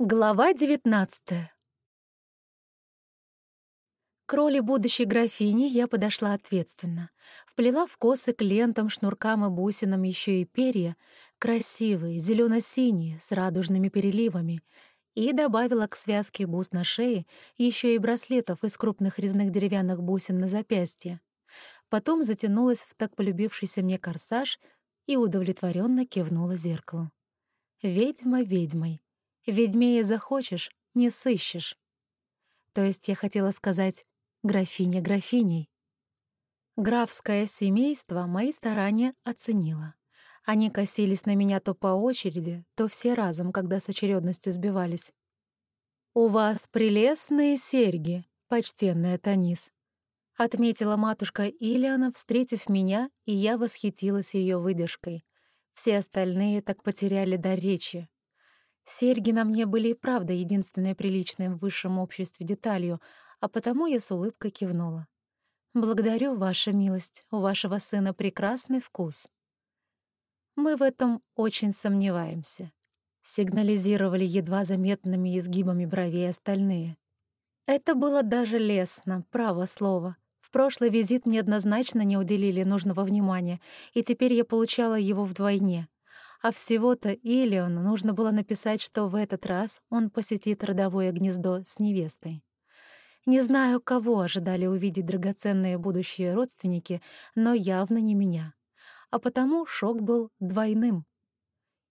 Глава девятнадцатая. К роли будущей графини я подошла ответственно. Вплела в косы к лентам, шнуркам и бусинам еще и перья, красивые, зелено синие с радужными переливами, и добавила к связке бус на шее еще и браслетов из крупных резных деревянных бусин на запястье. Потом затянулась в так полюбившийся мне корсаж и удовлетворенно кивнула зеркалу. Ведьма ведьмой, Ведьмее захочешь, не сыщешь. То есть я хотела сказать «графиня графиней». Графское семейство мои старания оценило. Они косились на меня то по очереди, то все разом, когда с очередностью сбивались. «У вас прелестные серьги, почтенная Танис», — отметила матушка Ильяна, встретив меня, и я восхитилась ее выдержкой. Все остальные так потеряли дар речи. Серьги на мне были и правда единственной приличной в высшем обществе деталью, а потому я с улыбкой кивнула. «Благодарю, ваша милость, у вашего сына прекрасный вкус». «Мы в этом очень сомневаемся», — сигнализировали едва заметными изгибами бровей остальные. Это было даже лестно, право слово. В прошлый визит мне однозначно не уделили нужного внимания, и теперь я получала его вдвойне — а всего-то Илиону нужно было написать, что в этот раз он посетит родовое гнездо с невестой. Не знаю, кого ожидали увидеть драгоценные будущие родственники, но явно не меня. А потому шок был двойным.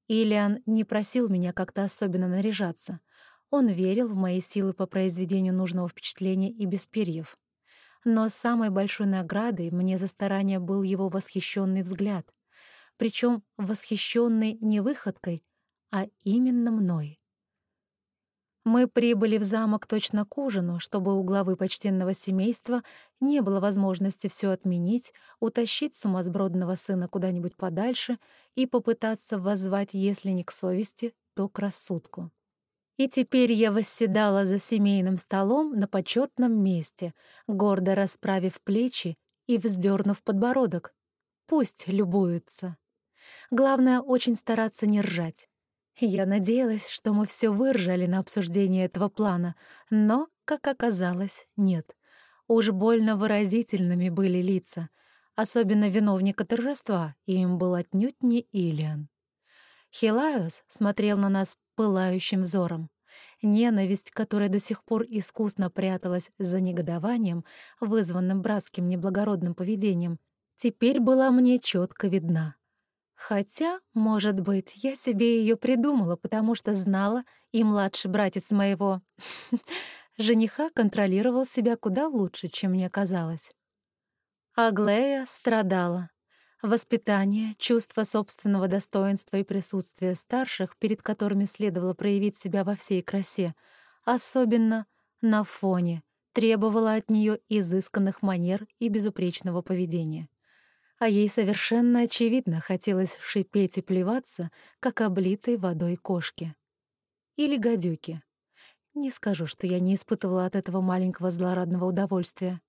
Илиан не просил меня как-то особенно наряжаться. Он верил в мои силы по произведению нужного впечатления и без перьев. Но самой большой наградой мне за старание был его восхищенный взгляд причем восхищенный не выходкой, а именно мной. Мы прибыли в замок точно к ужину, чтобы у главы почтенного семейства не было возможности все отменить, утащить сумасбродного сына куда-нибудь подальше и попытаться воззвать, если не к совести, то к рассудку. И теперь я восседала за семейным столом на почетном месте, гордо расправив плечи и вздернув подбородок. Пусть любуются. Главное, очень стараться не ржать. Я надеялась, что мы все выржали на обсуждение этого плана, но, как оказалось, нет. Уж больно выразительными были лица, особенно виновника торжества, и им был отнюдь не Илиан. Хилайос смотрел на нас пылающим взором. Ненависть, которая до сих пор искусно пряталась за негодованием, вызванным братским неблагородным поведением, теперь была мне четко видна. Хотя, может быть, я себе ее придумала, потому что знала, и младший братец моего жениха контролировал себя куда лучше, чем мне казалось. Аглея страдала. Воспитание, чувство собственного достоинства и присутствие старших, перед которыми следовало проявить себя во всей красе, особенно на фоне, требовало от нее изысканных манер и безупречного поведения а ей совершенно очевидно хотелось шипеть и плеваться, как облитой водой кошки. Или гадюки. Не скажу, что я не испытывала от этого маленького злорадного удовольствия.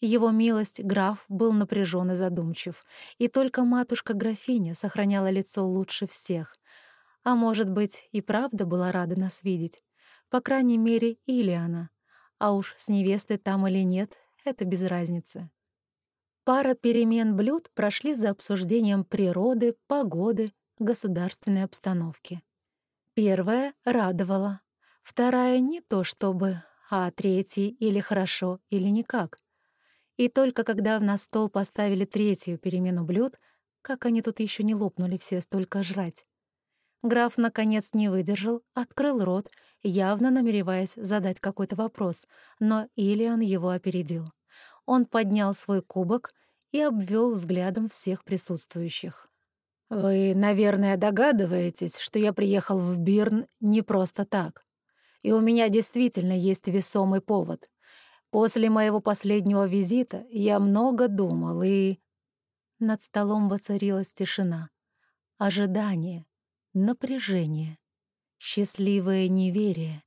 Его милость, граф, был напряжен и задумчив, и только матушка-графиня сохраняла лицо лучше всех. А может быть, и правда была рада нас видеть. По крайней мере, Илиана. А уж с невестой там или нет, это без разницы. Пара перемен блюд прошли за обсуждением природы, погоды, государственной обстановки. Первая радовала, вторая не то чтобы, а третья или хорошо, или никак. И только когда на стол поставили третью перемену блюд, как они тут еще не лопнули все столько жрать. Граф, наконец, не выдержал, открыл рот, явно намереваясь задать какой-то вопрос, но Илиан его опередил. Он поднял свой кубок и обвел взглядом всех присутствующих. «Вы, наверное, догадываетесь, что я приехал в Бирн не просто так. И у меня действительно есть весомый повод. После моего последнего визита я много думал и...» Над столом воцарилась тишина. Ожидание, напряжение, счастливое неверие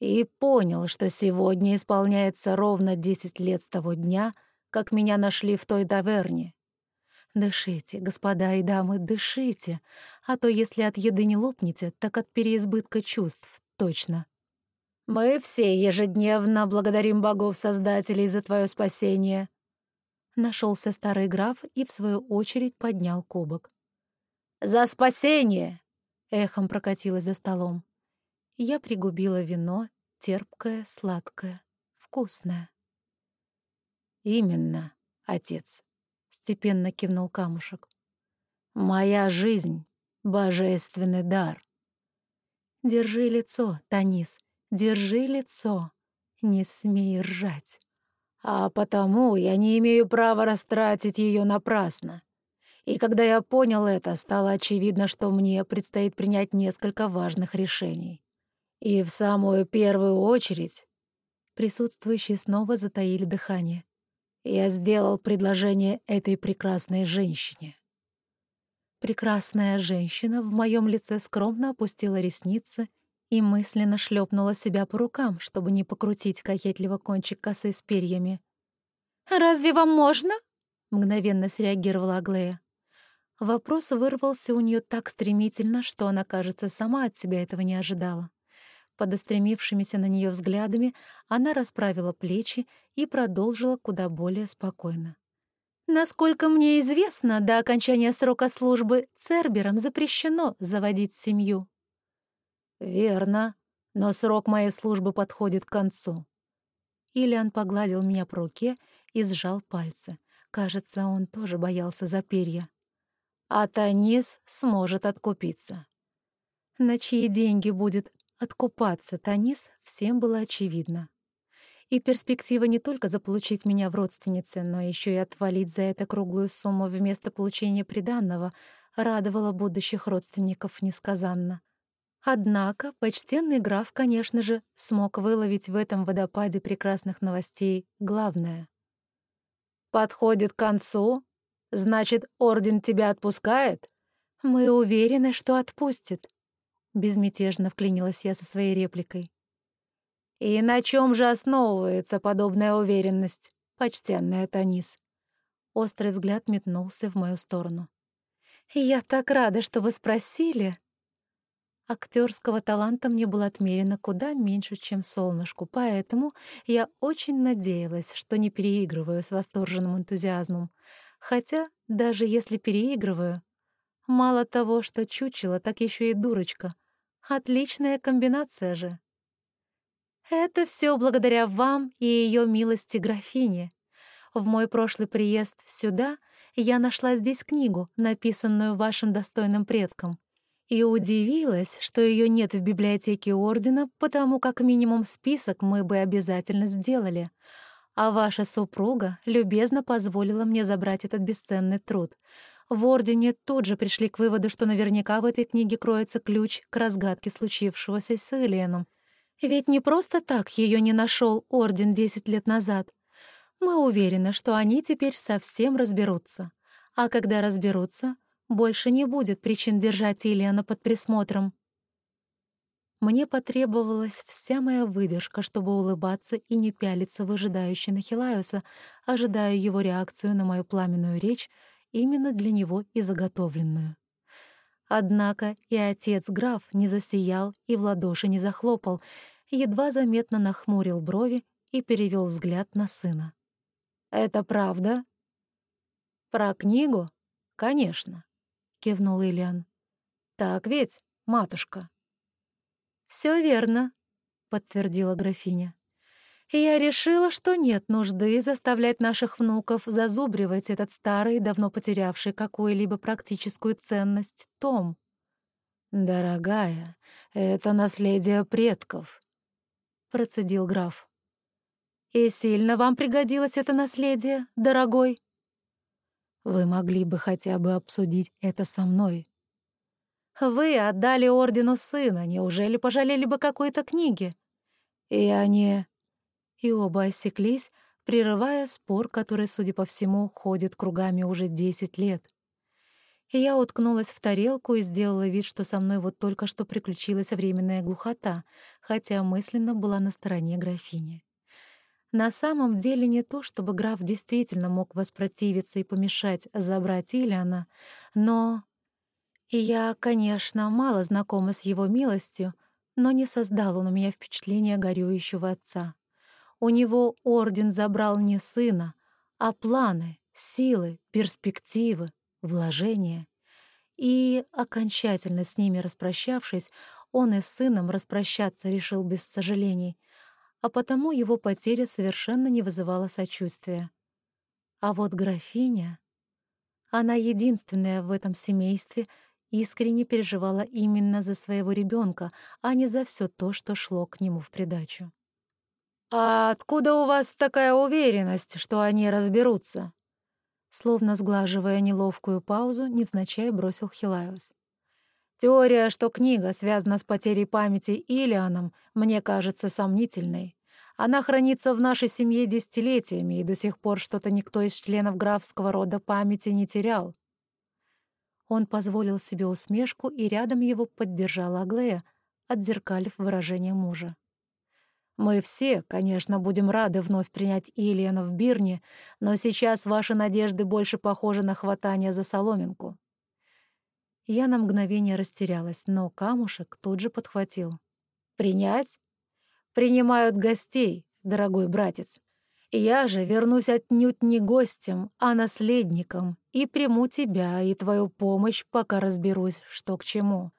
и понял, что сегодня исполняется ровно десять лет с того дня, как меня нашли в той таверне. Дышите, господа и дамы, дышите, а то если от еды не лопнете, так от переизбытка чувств, точно. Мы все ежедневно благодарим богов-создателей за твое спасение. Нашелся старый граф и, в свою очередь, поднял кубок. «За спасение!» — эхом прокатилось за столом. Я пригубила вино, терпкое, сладкое, вкусное. «Именно, отец», — степенно кивнул камушек. «Моя жизнь — божественный дар». «Держи лицо, Танис, держи лицо, не смей ржать». «А потому я не имею права растратить ее напрасно. И когда я понял это, стало очевидно, что мне предстоит принять несколько важных решений. И в самую первую очередь...» Присутствующие снова затаили дыхание. Я сделал предложение этой прекрасной женщине. Прекрасная женщина в моем лице скромно опустила ресницы и мысленно шлепнула себя по рукам, чтобы не покрутить кокетливо кончик косы с перьями. «Разве вам можно?» — мгновенно среагировала Аглея. Вопрос вырвался у нее так стремительно, что она, кажется, сама от себя этого не ожидала. Под устремившимися на нее взглядами она расправила плечи и продолжила куда более спокойно. «Насколько мне известно, до окончания срока службы Церберам запрещено заводить семью». «Верно, но срок моей службы подходит к концу». Ильян погладил меня по руке и сжал пальцы. Кажется, он тоже боялся за перья. А Танис сможет откупиться. На чьи деньги будет Откупаться Танис всем было очевидно. И перспектива не только заполучить меня в родственнице, но еще и отвалить за это круглую сумму вместо получения приданного радовала будущих родственников несказанно. Однако почтенный граф, конечно же, смог выловить в этом водопаде прекрасных новостей главное. «Подходит к концу? Значит, орден тебя отпускает?» «Мы уверены, что отпустит», Безмятежно вклинилась я со своей репликой. «И на чем же основывается подобная уверенность, почтенная Танис?» Острый взгляд метнулся в мою сторону. «Я так рада, что вы спросили!» Актерского таланта мне было отмерено куда меньше, чем солнышку, поэтому я очень надеялась, что не переигрываю с восторженным энтузиазмом. Хотя, даже если переигрываю, мало того, что чучело, так еще и дурочка — Отличная комбинация же. Это все благодаря вам и ее милости графине. В мой прошлый приезд сюда я нашла здесь книгу, написанную вашим достойным предком, и удивилась, что ее нет в библиотеке Ордена, потому как минимум список мы бы обязательно сделали. А ваша супруга любезно позволила мне забрать этот бесценный труд — в Ордене тут же пришли к выводу, что наверняка в этой книге кроется ключ к разгадке случившегося с Элианом. Ведь не просто так ее не нашел Орден десять лет назад. Мы уверены, что они теперь совсем разберутся. А когда разберутся, больше не будет причин держать Ильяна под присмотром. Мне потребовалась вся моя выдержка, чтобы улыбаться и не пялиться в ожидающий Нахилаюса, ожидая его реакцию на мою пламенную речь именно для него и заготовленную. Однако и отец-граф не засиял и в ладоши не захлопал, едва заметно нахмурил брови и перевел взгляд на сына. «Это правда?» «Про книгу? Конечно», — кивнул Ильян. «Так ведь, матушка?» «Все верно», — подтвердила графиня и я решила, что нет нужды заставлять наших внуков зазубривать этот старый, давно потерявший какую-либо практическую ценность том. «Дорогая, это наследие предков», — процедил граф. «И сильно вам пригодилось это наследие, дорогой?» «Вы могли бы хотя бы обсудить это со мной», вы отдали ордену сына, неужели пожалели бы какой-то книги? Я не и оба осеклись, прерывая спор, который, судя по всему, ходит кругами уже десять лет. И я уткнулась в тарелку и сделала вид, что со мной вот только что приключилась временная глухота, хотя мысленно была на стороне графини. На самом деле не то, чтобы граф действительно мог воспротивиться и помешать забрать Ильяна, но... И я, конечно, мало знакома с его милостью, но не создал он у меня впечатления горюющего отца. У него орден забрал не сына, а планы, силы, перспективы, вложения. И, окончательно с ними распрощавшись, он и с сыном распрощаться решил без сожалений, а потому его потеря совершенно не вызывала сочувствия. А вот графиня... Она единственная в этом семействе искренне переживала именно за своего ребенка, а не за все то, что шло к нему в придачу. «А откуда у вас такая уверенность, что они разберутся?» Словно сглаживая неловкую паузу, невзначай бросил Хилайус. «Теория, что книга связана с потерей памяти Илианом, мне кажется сомнительной. Она хранится в нашей семье десятилетиями, и до сих пор что-то никто из членов графского рода памяти не терял». Он позволил себе усмешку, и рядом его поддержала Аглея, отзеркалив выражение мужа. Мы все, конечно, будем рады вновь принять Ильяна в Бирне, но сейчас ваши надежды больше похожи на хватание за соломинку». Я на мгновение растерялась, но камушек тут же подхватил. «Принять? Принимают гостей, дорогой братец. Я же вернусь отнюдь не гостем, а наследником, и приму тебя и твою помощь, пока разберусь, что к чему.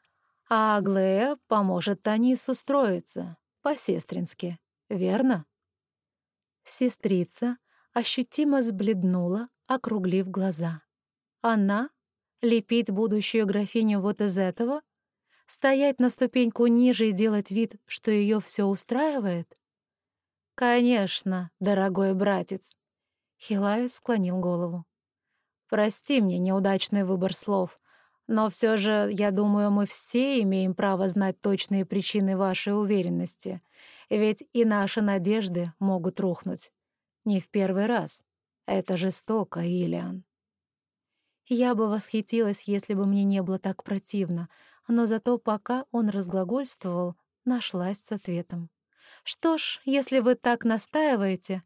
А Аглея поможет Танис устроиться по-сестрински, верно?» Сестрица ощутимо сбледнула, округлив глаза. «Она? Лепить будущую графиню вот из этого? Стоять на ступеньку ниже и делать вид, что ее все устраивает?» «Конечно, дорогой братец», — Хилаю склонил голову. «Прости мне неудачный выбор слов, но все же, я думаю, мы все имеем право знать точные причины вашей уверенности, ведь и наши надежды могут рухнуть. Не в первый раз. Это жестоко, Ильян. Я бы восхитилась, если бы мне не было так противно, но зато пока он разглагольствовал, нашлась с ответом. «Что ж, если вы так настаиваете,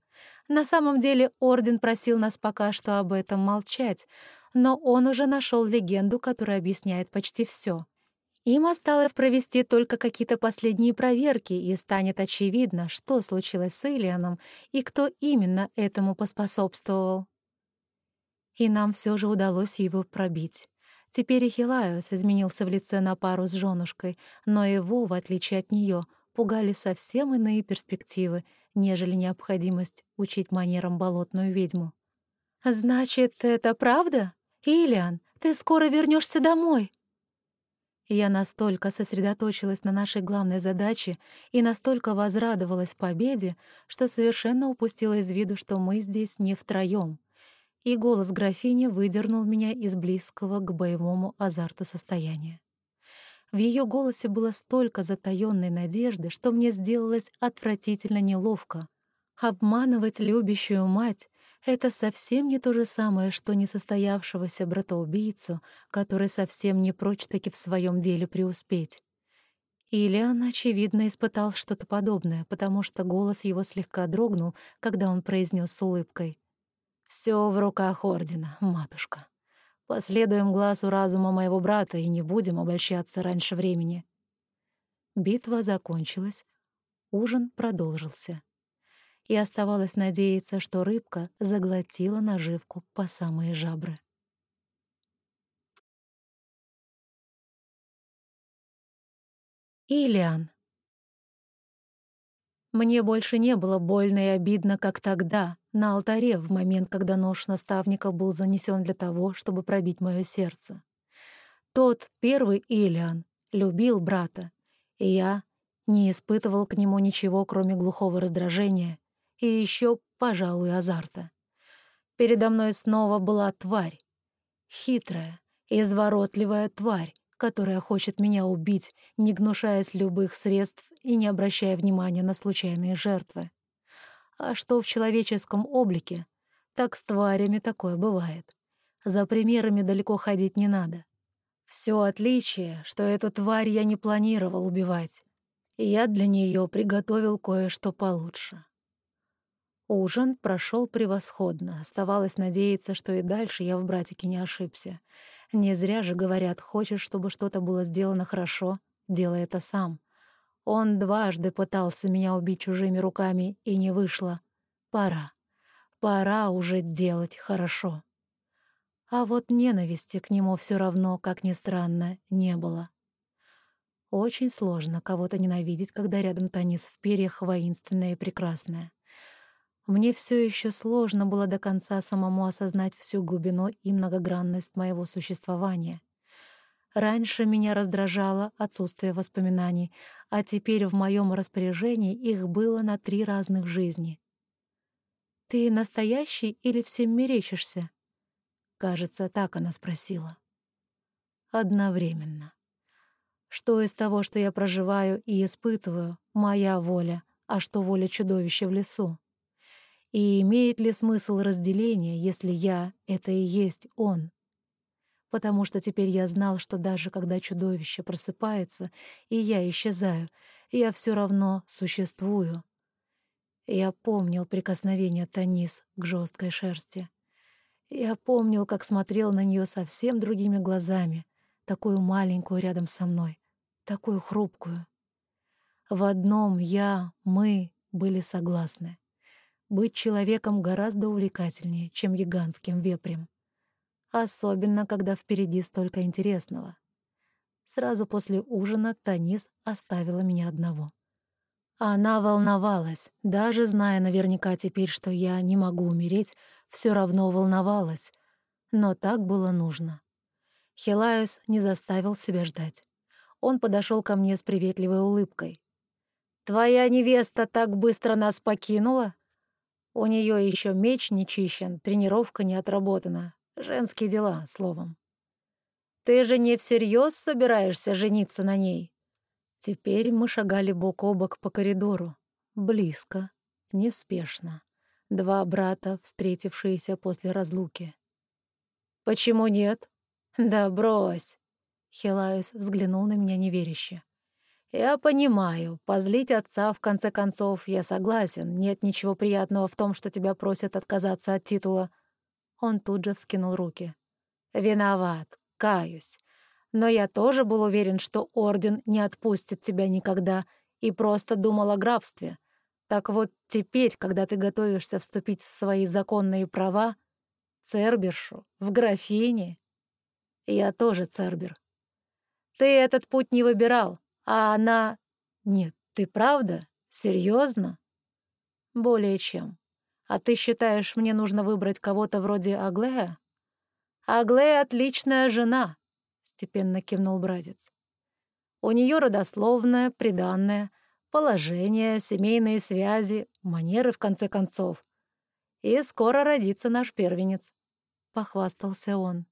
на самом деле Орден просил нас пока что об этом молчать, но он уже нашел легенду, которая объясняет почти все. Им осталось провести только какие-то последние проверки, и станет очевидно, что случилось с Ильяном и кто именно этому поспособствовал. И нам все же удалось его пробить. Теперь и Хилайос изменился в лице на пару с женушкой, но его, в отличие от нее, пугали совсем иные перспективы, нежели необходимость учить манерам болотную ведьму. «Значит, это правда?» «Ильян, ты скоро вернешься домой!» Я настолько сосредоточилась на нашей главной задаче и настолько возрадовалась победе, что совершенно упустила из виду, что мы здесь не втроём. И голос графини выдернул меня из близкого к боевому азарту состояния. В ее голосе было столько затаённой надежды, что мне сделалось отвратительно неловко. Обманывать любящую мать это совсем не то же самое, что несостоявшегося братоубийцу, который совсем не прочь таки в своем деле преуспеть. Ильян, очевидно, испытал что-то подобное, потому что голос его слегка дрогнул, когда он произнес с улыбкой. «Все в руках Ордена, матушка. Последуем глазу разума моего брата и не будем обольщаться раньше времени». Битва закончилась, ужин продолжился и оставалось надеяться, что рыбка заглотила наживку по самые жабры. Илиан. Мне больше не было больно и обидно, как тогда, на алтаре, в момент, когда нож наставника был занесен для того, чтобы пробить мое сердце. Тот первый Илиан любил брата, и я не испытывал к нему ничего, кроме глухого раздражения и еще, пожалуй, азарта. Передо мной снова была тварь. Хитрая, изворотливая тварь, которая хочет меня убить, не гнушаясь любых средств и не обращая внимания на случайные жертвы. А что в человеческом облике? Так с тварями такое бывает. За примерами далеко ходить не надо. Все отличие, что эту тварь я не планировал убивать. Я для нее приготовил кое-что получше. Ужин прошел превосходно. Оставалось надеяться, что и дальше я в братике не ошибся. Не зря же говорят, хочешь, чтобы что-то было сделано хорошо, делай это сам. Он дважды пытался меня убить чужими руками, и не вышло. Пора. Пора уже делать хорошо. А вот ненависти к нему все равно, как ни странно, не было. Очень сложно кого-то ненавидеть, когда рядом Танис в перьях воинственная и прекрасная. Мне все еще сложно было до конца самому осознать всю глубину и многогранность моего существования. Раньше меня раздражало отсутствие воспоминаний, а теперь в моем распоряжении их было на три разных жизни. «Ты настоящий или всем мерещишься?» Кажется, так она спросила. Одновременно. Что из того, что я проживаю и испытываю, моя воля, а что воля чудовища в лесу? И имеет ли смысл разделения, если я — это и есть он? Потому что теперь я знал, что даже когда чудовище просыпается, и я исчезаю, я все равно существую. Я помнил прикосновение Танис к жесткой шерсти. Я помнил, как смотрел на нее совсем другими глазами, такую маленькую рядом со мной, такую хрупкую. В одном я, мы были согласны. Быть человеком гораздо увлекательнее, чем гигантским вепрем. Особенно, когда впереди столько интересного. Сразу после ужина Танис оставила меня одного. Она волновалась, даже зная наверняка теперь, что я не могу умереть, все равно волновалась. Но так было нужно. Хилаюс не заставил себя ждать. Он подошел ко мне с приветливой улыбкой. «Твоя невеста так быстро нас покинула?» У нее еще меч не чищен, тренировка не отработана. Женские дела, словом. Ты же не всерьез собираешься жениться на ней? Теперь мы шагали бок о бок по коридору. Близко, неспешно. Два брата, встретившиеся после разлуки. «Почему нет?» «Да брось!» Хилаюс взглянул на меня неверяще. «Я понимаю, позлить отца, в конце концов, я согласен. Нет ничего приятного в том, что тебя просят отказаться от титула». Он тут же вскинул руки. «Виноват, каюсь. Но я тоже был уверен, что Орден не отпустит тебя никогда, и просто думал о графстве. Так вот, теперь, когда ты готовишься вступить в свои законные права, Цербершу, в графине... Я тоже Цербер. Ты этот путь не выбирал, а она... Нет, ты правда? Серьезно? Более чем. А ты считаешь, мне нужно выбрать кого-то вроде Аглея? Аглея — отличная жена, — степенно кивнул братец. У нее родословная, приданная, положение, семейные связи, манеры, в конце концов. И скоро родится наш первенец, — похвастался он.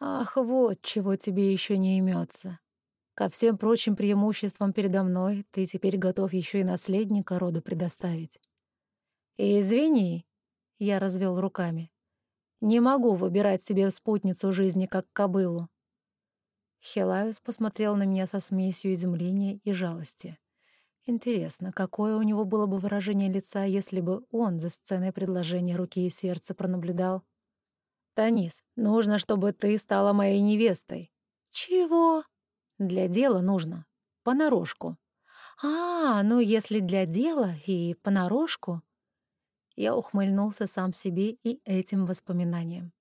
Ах, вот чего тебе еще не имется. Ко всем прочим преимуществам передо мной ты теперь готов еще и наследника роду предоставить. И извини, — я развел руками, — не могу выбирать себе спутницу жизни как кобылу. Хелаюс посмотрел на меня со смесью изумления и жалости. Интересно, какое у него было бы выражение лица, если бы он за сценой предложения руки и сердца пронаблюдал? «Танис, нужно, чтобы ты стала моей невестой». «Чего?» Для дела нужно. Понарошку. А, ну если для дела и понарошку... Я ухмыльнулся сам себе и этим воспоминанием.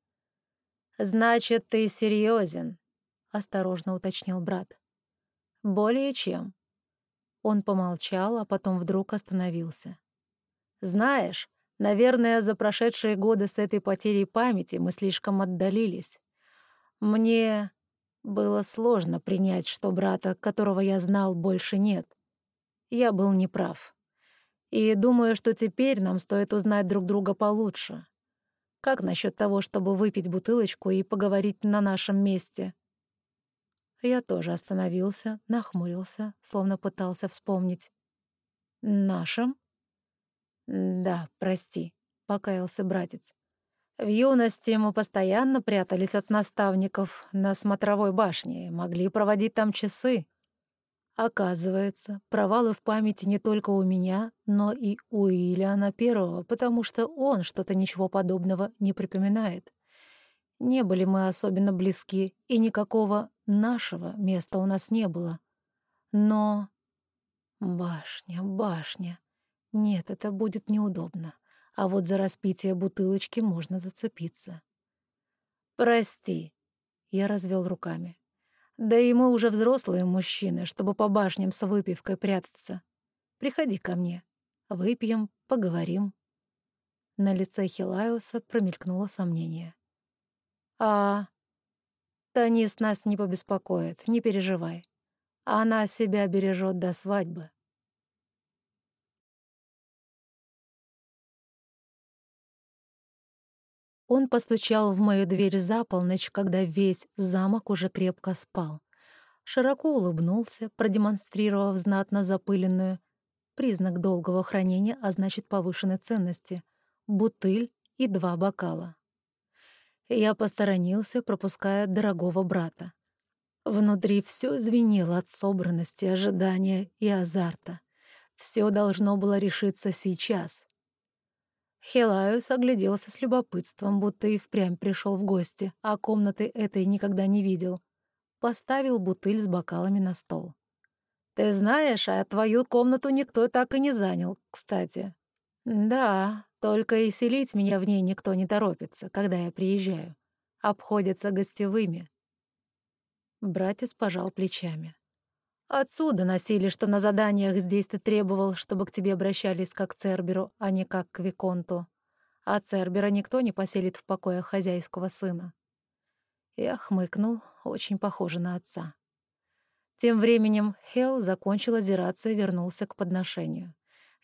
«Значит, ты серьезен, осторожно уточнил брат. «Более чем». Он помолчал, а потом вдруг остановился. «Знаешь, наверное, за прошедшие годы с этой потерей памяти мы слишком отдалились. Мне было сложно принять, что брата, которого я знал, больше нет. Я был неправ. И думаю, что теперь нам стоит узнать друг друга получше. Как насчет того, чтобы выпить бутылочку и поговорить на нашем месте? Я тоже остановился, нахмурился, словно пытался вспомнить. «Нашем?» «Да, прости», — покаялся братец. В юности мы постоянно прятались от наставников на смотровой башне могли проводить там часы. Оказывается, провалы в памяти не только у меня, но и у Ильяна Первого, потому что он что-то ничего подобного не припоминает. Не были мы особенно близки, и никакого нашего места у нас не было. Но... Башня, башня. Нет, это будет неудобно. А вот за распитие бутылочки можно зацепиться. «Прости», — я развел руками. Да и мы уже взрослые мужчины, чтобы по башням с выпивкой прятаться. Приходи ко мне. Выпьем, поговорим». На лице Хилаюса промелькнуло сомнение. «А...» «Танис нас не побеспокоит, не переживай. Она себя бережет до свадьбы». Он постучал в мою дверь за полночь, когда весь замок уже крепко спал. Широко улыбнулся, продемонстрировав знатно запыленную, признак долгого хранения, а значит повышенной ценности, бутыль и два бокала. Я посторонился, пропуская дорогого брата. Внутри все звенело от собранности, ожидания и азарта. Все должно было решиться сейчас. Хелайус огляделся с любопытством, будто и впрямь пришел в гости, а комнаты этой никогда не видел. Поставил бутыль с бокалами на стол. «Ты знаешь, а твою комнату никто так и не занял, кстати». «Да, только и селить меня в ней никто не торопится, когда я приезжаю. Обходятся гостевыми». Братец пожал плечами. Отсюда носили, что на заданиях здесь ты требовал, чтобы к тебе обращались как к Церберу, а не как к Виконту. А Цербера никто не поселит в покоях хозяйского сына. Я хмыкнул, очень похоже на отца. Тем временем Хел закончил озираться и вернулся к подношению.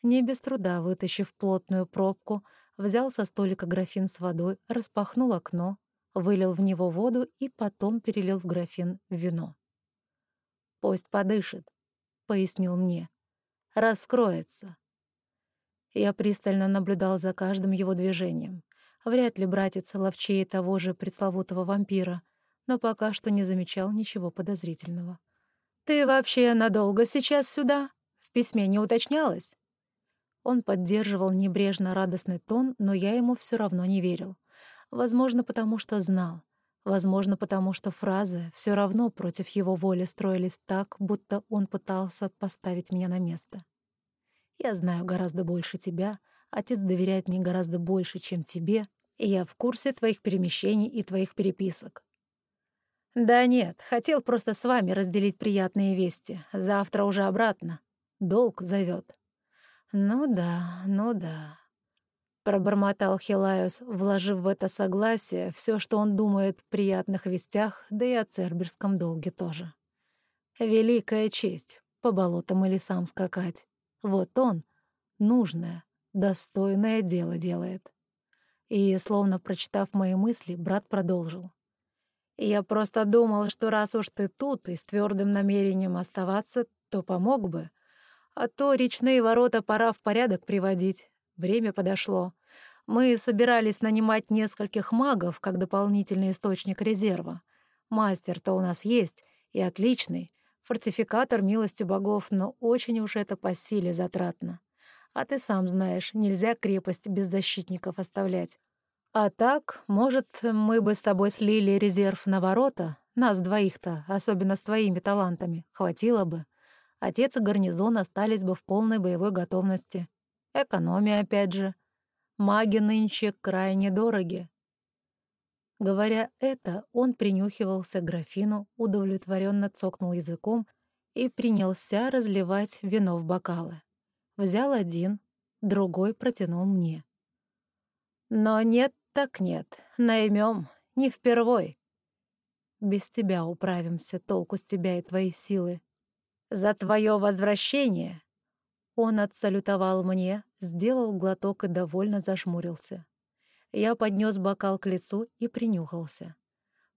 Не без труда, вытащив плотную пробку, взял со столика графин с водой, распахнул окно, вылил в него воду и потом перелил в графин вино. Пусть подышит, — пояснил мне. Раскроется. Я пристально наблюдал за каждым его движением. Вряд ли братец ловчее того же пресловутого вампира, но пока что не замечал ничего подозрительного. «Ты вообще надолго сейчас сюда? В письме не уточнялось?» Он поддерживал небрежно радостный тон, но я ему все равно не верил. Возможно, потому что знал. Возможно, потому что фразы все равно против его воли строились так, будто он пытался поставить меня на место. Я знаю гораздо больше тебя, отец доверяет мне гораздо больше, чем тебе, и я в курсе твоих перемещений и твоих переписок. Да нет, хотел просто с вами разделить приятные вести. Завтра уже обратно. Долг зовет. Ну да, ну да. Пробормотал Хилайос, вложив в это согласие все, что он думает о приятных вестях, да и о церберском долге тоже. Великая честь — по болотам и лесам скакать. Вот он, нужное, достойное дело делает. И, словно прочитав мои мысли, брат продолжил. «Я просто думал, что раз уж ты тут и с твердым намерением оставаться, то помог бы. А то речные ворота пора в порядок приводить. Время подошло. Мы собирались нанимать нескольких магов как дополнительный источник резерва. Мастер-то у нас есть, и отличный. Фортификатор милостью богов, но очень уж это по силе затратно. А ты сам знаешь, нельзя крепость без защитников оставлять. А так, может, мы бы с тобой слили резерв на ворота? Нас двоих-то, особенно с твоими талантами, хватило бы. Отец и гарнизон остались бы в полной боевой готовности. Экономия, опять же. Маги нынче крайне дороги. Говоря это, он принюхивался к графину, удовлетворенно цокнул языком и принялся разливать вино в бокалы. Взял один, другой протянул мне. «Но нет так нет, наймем, не впервой. Без тебя управимся, толку с тебя и твоей силы. За твое возвращение он отсалютовал мне, сделал глоток и довольно зажмурился. Я поднес бокал к лицу и принюхался.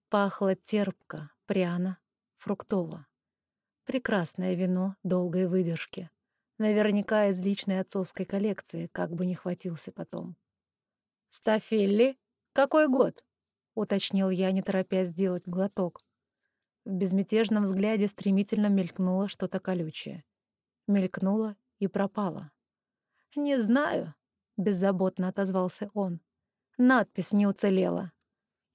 Пахло терпко, пряно, фруктово. Прекрасное вино долгой выдержки. Наверняка из личной отцовской коллекции, как бы не хватился потом. «Стафелли? Какой год?» — уточнил я, не торопясь сделать глоток. В безмятежном взгляде стремительно мелькнуло что-то колючее. Мелькнуло и пропало. «Не знаю», — беззаботно отозвался он. «Надпись не уцелела».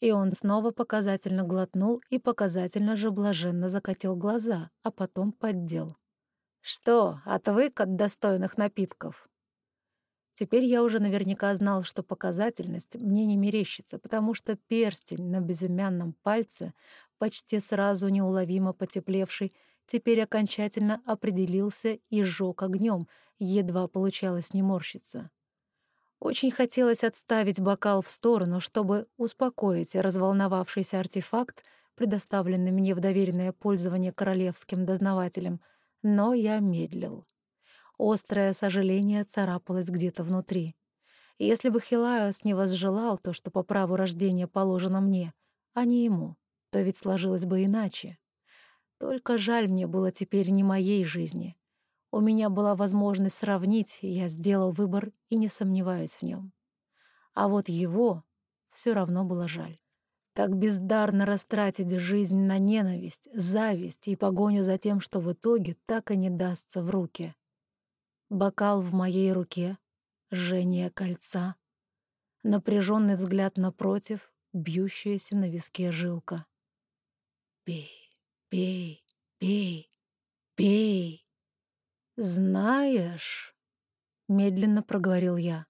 И он снова показательно глотнул и показательно же блаженно закатил глаза, а потом поддел. «Что, отвык от достойных напитков?» Теперь я уже наверняка знал, что показательность мне не мерещится, потому что перстень на безымянном пальце, почти сразу неуловимо потеплевший, теперь окончательно определился и сжёг огнем, едва получалось не морщиться. Очень хотелось отставить бокал в сторону, чтобы успокоить разволновавшийся артефакт, предоставленный мне в доверенное пользование королевским дознавателем, но я медлил. Острое сожаление царапалось где-то внутри. Если бы Хилаос не возжелал то, что по праву рождения положено мне, а не ему, то ведь сложилось бы иначе. Только жаль мне было теперь не моей жизни. У меня была возможность сравнить, я сделал выбор и не сомневаюсь в нем. А вот его все равно было жаль. Так бездарно растратить жизнь на ненависть, зависть и погоню за тем, что в итоге так и не дастся в руки. Бокал в моей руке, жжение кольца, напряженный взгляд напротив, бьющаяся на виске жилка. «Пей, пей, пей, пей!» «Знаешь», — медленно проговорил я,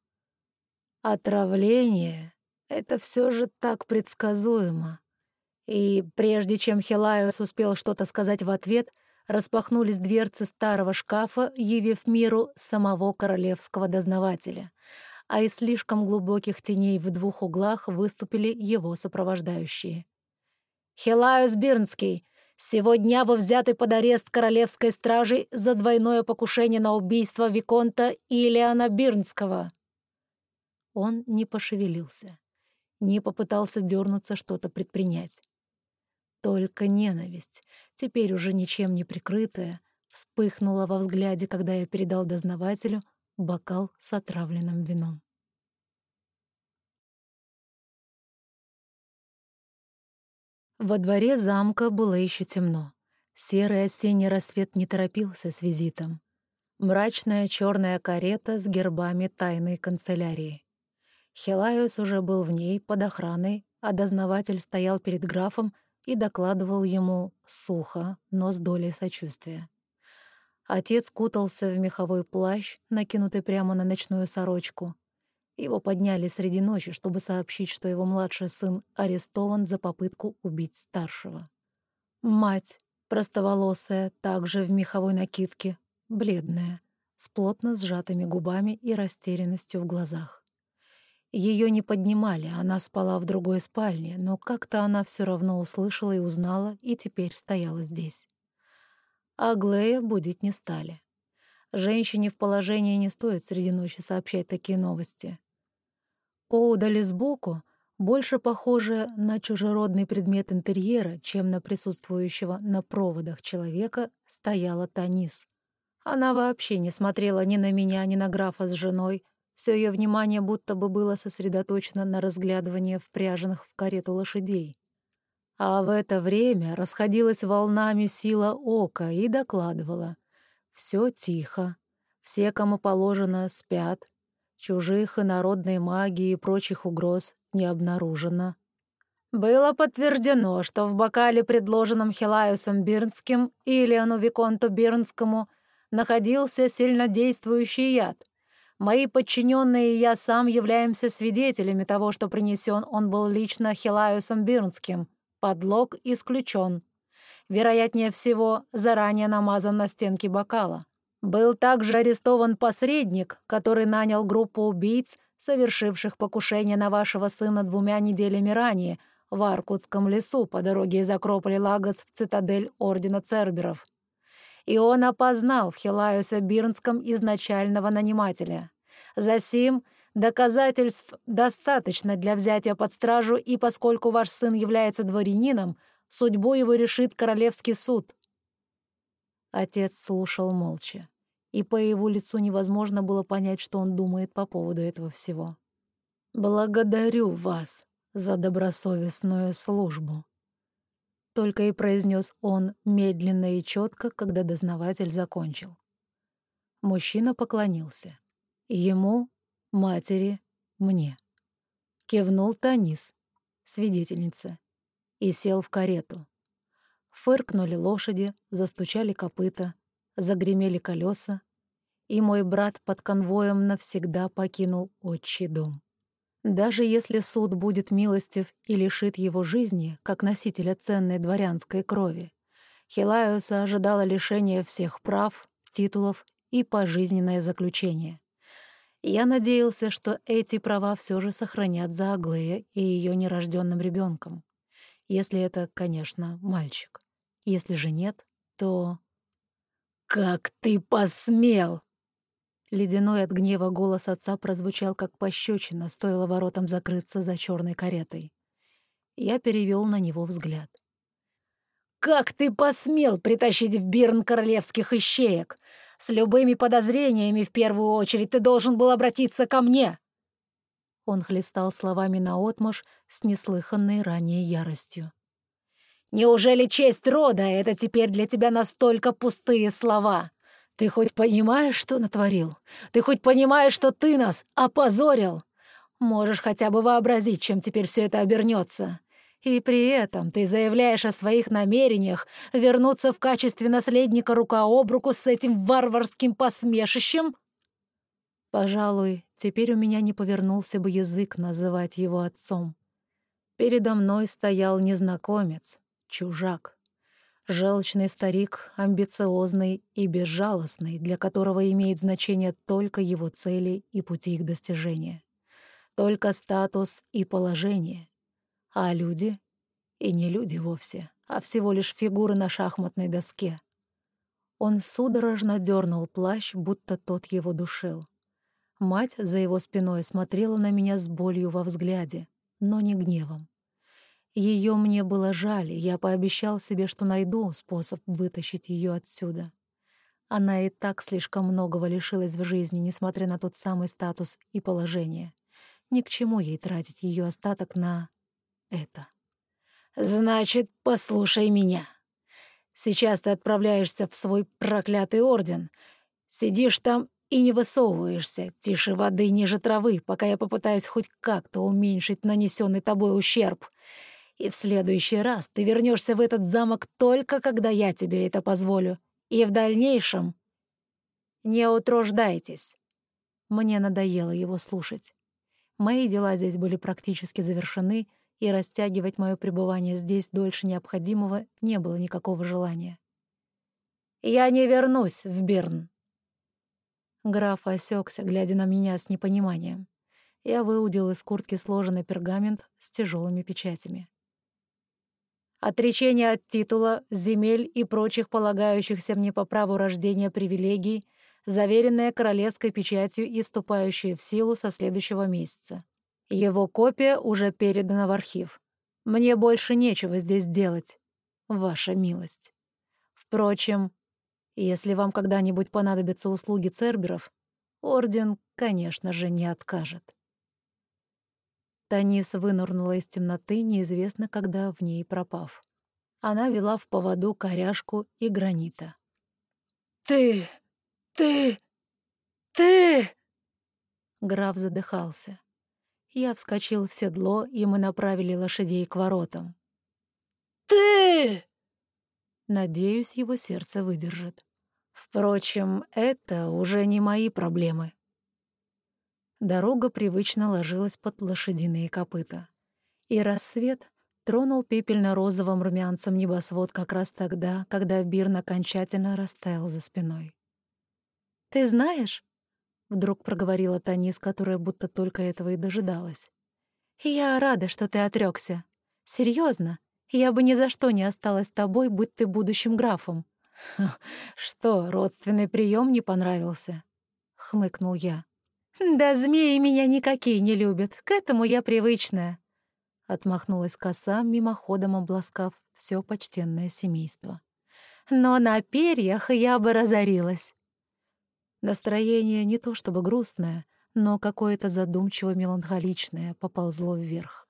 — «отравление — это все же так предсказуемо». И прежде чем Хилайос успел что-то сказать в ответ, распахнулись дверцы старого шкафа, явив миру самого королевского дознавателя, а из слишком глубоких теней в двух углах выступили его сопровождающие. «Хилайос Бирнский, Сегодня вы взяты под арест королевской стражей за двойное покушение на убийство Виконта Илиана Бирнского». Он не пошевелился, не попытался дернуться что-то предпринять. Только ненависть, теперь уже ничем не прикрытая, вспыхнула во взгляде, когда я передал дознавателю бокал с отравленным вином. Во дворе замка было еще темно. Серый осенний рассвет не торопился с визитом. Мрачная черная карета с гербами тайной канцелярии. Хилайос уже был в ней под охраной, а дознаватель стоял перед графом и докладывал ему сухо, но с долей сочувствия. Отец кутался в меховой плащ, накинутый прямо на ночную сорочку, его подняли среди ночи, чтобы сообщить, что его младший сын арестован за попытку убить старшего. Мать, простоволосая, также в меховой накидке, бледная, с плотно сжатыми губами и растерянностью в глазах. Ее не поднимали, она спала в другой спальне, но как-то она все равно услышала и узнала, и теперь стояла здесь. А Глея будить не стали. Женщине в положении не стоит среди ночи сообщать такие новости. Поудали сбоку, больше похоже на чужеродный предмет интерьера, чем на присутствующего на проводах человека, стояла Танис. Она вообще не смотрела ни на меня, ни на графа с женой. Все ее внимание будто бы было сосредоточено на разглядывании впряженных в карету лошадей. А в это время расходилась волнами сила ока и докладывала. Все тихо. Все, кому положено, спят, Чужих и народной магии и прочих угроз не обнаружено. Было подтверждено, что в бокале, предложенном Хилаюсом Бирнским и Ильяну Виконту Бирнскому, находился сильнодействующий яд. Мои подчиненные и я сам являемся свидетелями того, что принесен он был лично Хилаюсом Бирнским. Подлог исключен. Вероятнее всего, заранее намазан на стенке бокала. Был также арестован посредник, который нанял группу убийц, совершивших покушение на вашего сына двумя неделями ранее в Аркутском лесу по дороге из Акрополя Лагос в цитадель Ордена Церберов. И он опознал в Хилаюсе Бирнском изначального нанимателя. Засим доказательств достаточно для взятия под стражу, и поскольку ваш сын является дворянином, судьбу его решит Королевский суд. Отец слушал молча, и по его лицу невозможно было понять, что он думает по поводу этого всего. «Благодарю вас за добросовестную службу». только и произнес он медленно и четко, когда дознаватель закончил. Мужчина поклонился. Ему, матери, мне. Кивнул Танис, свидетельница, и сел в карету. Фыркнули лошади, застучали копыта, загремели колеса, и мой брат под конвоем навсегда покинул отчий дом. Даже если суд будет милостив и лишит его жизни, как носителя ценной дворянской крови, Хилаюса ожидала лишения всех прав, титулов и пожизненное заключение. Я надеялся, что эти права все же сохранят за Аглея и ее нерожденным ребенком. Если это, конечно, мальчик. Если же нет, то... «Как ты посмел!» Ледяной от гнева голос отца прозвучал как пощечина, стоило воротам закрыться за черной каретой. Я перевел на него взгляд. «Как ты посмел притащить в Бирн королевских ищеек? С любыми подозрениями в первую очередь ты должен был обратиться ко мне!» Он хлестал словами наотмашь с неслыханной ранее яростью. «Неужели честь рода — это теперь для тебя настолько пустые слова? Ты хоть понимаешь, что натворил? Ты хоть понимаешь, что ты нас опозорил? Можешь хотя бы вообразить, чем теперь все это обернется. И при этом ты заявляешь о своих намерениях вернуться в качестве наследника рука об руку с этим варварским посмешищем? Пожалуй, теперь у меня не повернулся бы язык называть его отцом. Передо мной стоял незнакомец, чужак. Желчный старик, амбициозный и безжалостный, для которого имеют значение только его цели и пути их достижения. Только статус и положение. А люди — и не люди вовсе, а всего лишь фигуры на шахматной доске. Он судорожно дернул плащ, будто тот его душил. Мать за его спиной смотрела на меня с болью во взгляде, но не гневом. Ее мне было жаль, я пообещал себе, что найду способ вытащить ее отсюда. Она и так слишком многого лишилась в жизни, несмотря на тот самый статус и положение. Ни к чему ей тратить ее остаток на это. «Значит, послушай меня. Сейчас ты отправляешься в свой проклятый орден. Сидишь там и не высовываешься, тише воды ниже травы, пока я попытаюсь хоть как-то уменьшить нанесенный тобой ущерб. И в следующий раз ты вернешься в этот замок только когда я тебе это позволю. И в дальнейшем... Не утруждайтесь. Мне надоело его слушать. Мои дела здесь были практически завершены, и растягивать мое пребывание здесь дольше необходимого не было никакого желания. «Я не вернусь в Берн». Граф осекся, глядя на меня с непониманием. Я выудил из куртки сложенный пергамент с тяжелыми печатями. Отречение от титула, земель и прочих полагающихся мне по праву рождения привилегий, заверенное королевской печатью и вступающее в силу со следующего месяца. Его копия уже передана в архив. Мне больше нечего здесь делать, ваша милость. Впрочем, если вам когда-нибудь понадобятся услуги церберов, орден, конечно же, не откажет. Танис вынырнула из темноты, неизвестно когда в ней пропав. Она вела в поводу коряшку и гранита. «Ты! Ты! Ты!» Граф задыхался. Я вскочил в седло, и мы направили лошадей к воротам. «Ты!» Надеюсь, его сердце выдержит. Впрочем, это уже не мои проблемы. Дорога привычно ложилась под лошадиные копыта. И рассвет тронул пепельно-розовым румянцем небосвод как раз тогда, когда Бирн окончательно растаял за спиной. «Ты знаешь?» — вдруг проговорила Танис, которая будто только этого и дожидалась. «Я рада, что ты отрёкся. Серьезно, я бы ни за что не осталась с тобой, будь ты будущим графом». «Что, родственный прием не понравился?» — хмыкнул я. «Да змеи меня никакие не любят, к этому я привычная», — отмахнулась коса, мимоходом обласкав все почтенное семейство. «Но на перьях я бы разорилась». Настроение не то чтобы грустное, но какое-то задумчиво-меланхоличное поползло вверх.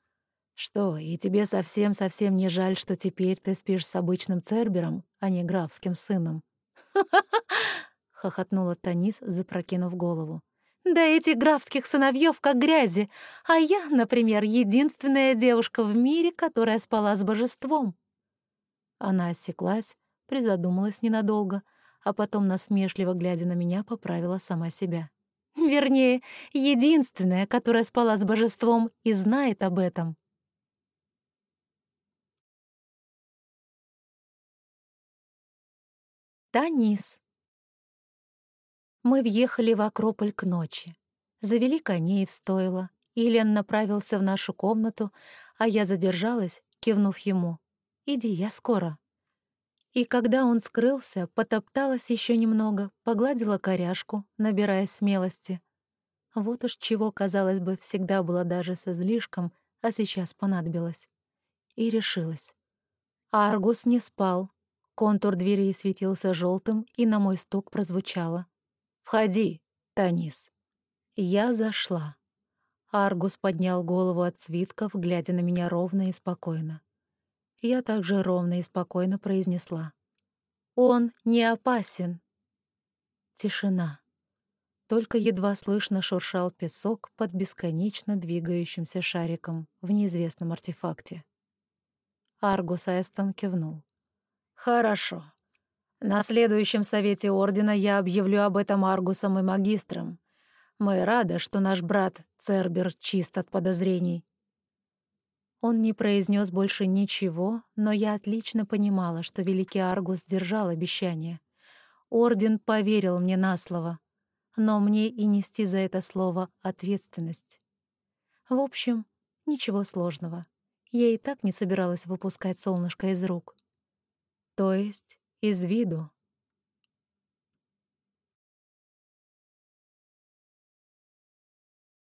«Что, и тебе совсем-совсем не жаль, что теперь ты спишь с обычным Цербером, а не графским сыном?» хохотнула Танис, запрокинув голову. «Да этих графских сыновьев как грязи, а я, например, единственная девушка в мире, которая спала с божеством». Она осеклась, призадумалась ненадолго, а потом, насмешливо глядя на меня, поправила сама себя. «Вернее, единственная, которая спала с божеством и знает об этом». Танис. Мы въехали в Акрополь к ночи. Завели коней в стойло. Илен направился в нашу комнату, а я задержалась, кивнув ему. «Иди, я скоро». И когда он скрылся, потопталась еще немного, погладила коряшку, набирая смелости. Вот уж чего, казалось бы, всегда было даже со излишком, а сейчас понадобилось. И решилась. Аргус не спал, Контур двери светился желтым, и на мой стук прозвучало. «Входи, Танис». Я зашла. Аргус поднял голову от свитков, глядя на меня ровно и спокойно. Я также ровно и спокойно произнесла. «Он не опасен». Тишина. Только едва слышно шуршал песок под бесконечно двигающимся шариком в неизвестном артефакте. Аргус Эстон кивнул. «Хорошо. На следующем совете Ордена я объявлю об этом Аргусом и Магистром. Мы рады, что наш брат Цербер чист от подозрений». Он не произнес больше ничего, но я отлично понимала, что великий Аргус держал обещание. Орден поверил мне на слово, но мне и нести за это слово ответственность. В общем, ничего сложного. Я и так не собиралась выпускать солнышко из рук. То есть из виду.